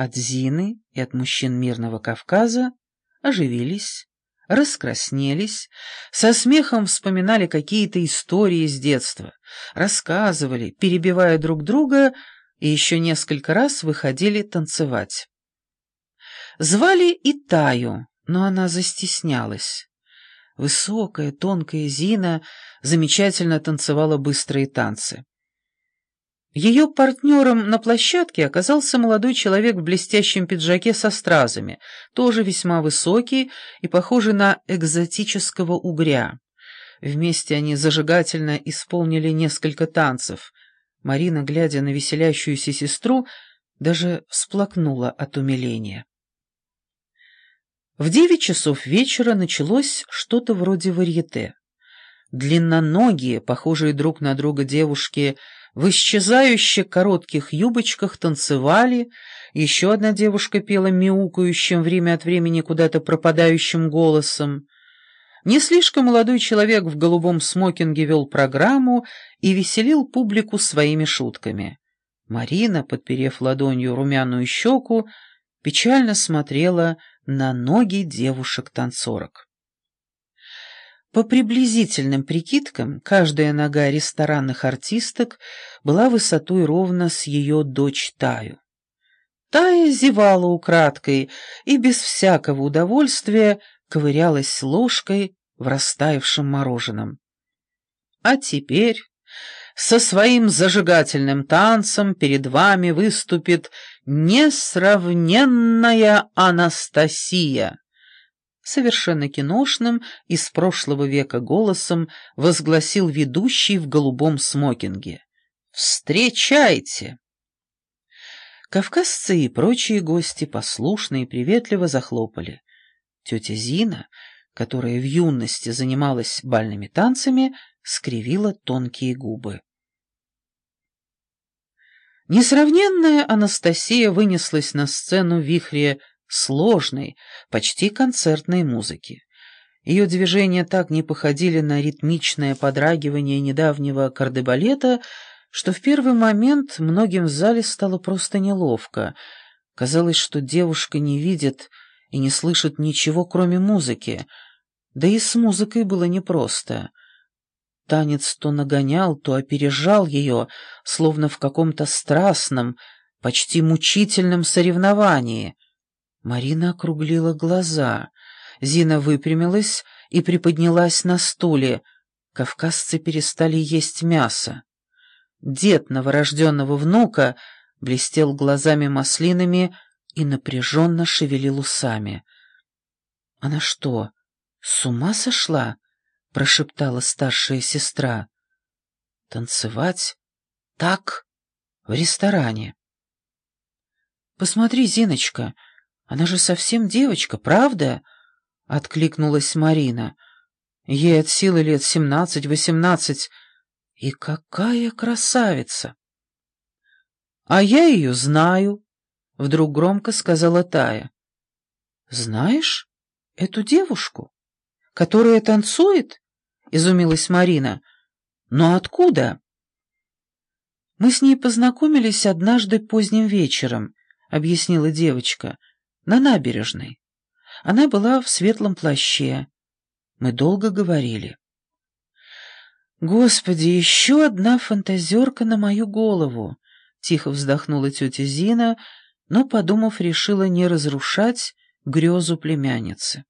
от Зины и от мужчин Мирного Кавказа оживились, раскраснелись, со смехом вспоминали какие-то истории из детства, рассказывали, перебивая друг друга, и еще несколько раз выходили танцевать. Звали и Таю, но она застеснялась. Высокая, тонкая Зина замечательно танцевала быстрые танцы. Ее партнером на площадке оказался молодой человек в блестящем пиджаке со стразами, тоже весьма высокий и похожий на экзотического угря. Вместе они зажигательно исполнили несколько танцев. Марина, глядя на веселящуюся сестру, даже всплакнула от умиления. В девять часов вечера началось что-то вроде варьете. Длинноногие, похожие друг на друга девушки – в исчезающе коротких юбочках танцевали, еще одна девушка пела мяукающим время от времени куда-то пропадающим голосом. Не слишком молодой человек в голубом смокинге вел программу и веселил публику своими шутками. Марина, подперев ладонью румяную щеку, печально смотрела на ноги девушек-танцорок. По приблизительным прикидкам, каждая нога ресторанных артисток была высотой ровно с ее дочь Таю. Тая зевала украдкой и без всякого удовольствия ковырялась ложкой в растаявшем мороженом. А теперь со своим зажигательным танцем перед вами выступит несравненная Анастасия совершенно киношным, из прошлого века голосом возгласил ведущий в голубом смокинге. «Встречайте!» Кавказцы и прочие гости послушно и приветливо захлопали. Тетя Зина, которая в юности занималась бальными танцами, скривила тонкие губы. Несравненная Анастасия вынеслась на сцену в вихре сложной, почти концертной музыки. Ее движения так не походили на ритмичное подрагивание недавнего кардебалета, что в первый момент многим в зале стало просто неловко. Казалось, что девушка не видит и не слышит ничего, кроме музыки. Да и с музыкой было непросто. Танец то нагонял, то опережал ее, словно в каком-то страстном, почти мучительном соревновании — Марина округлила глаза. Зина выпрямилась и приподнялась на стуле. Кавказцы перестали есть мясо. Дед новорожденного внука блестел глазами маслинами и напряженно шевелил усами. — Она что, с ума сошла? — прошептала старшая сестра. — Танцевать? Так? В ресторане. — Посмотри, Зиночка, — она же совсем девочка, правда?» — откликнулась Марина. «Ей от силы лет семнадцать-восемнадцать. И какая красавица!» «А я ее знаю», — вдруг громко сказала Тая. «Знаешь эту девушку, которая танцует?» — изумилась Марина. «Но откуда?» «Мы с ней познакомились однажды поздним вечером», — объяснила девочка на набережной. Она была в светлом плаще. Мы долго говорили. «Господи, еще одна фантазерка на мою голову!» — тихо вздохнула тетя Зина, но, подумав, решила не разрушать грезу племянницы.